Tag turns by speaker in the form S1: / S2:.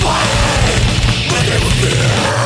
S1: Fight with fear.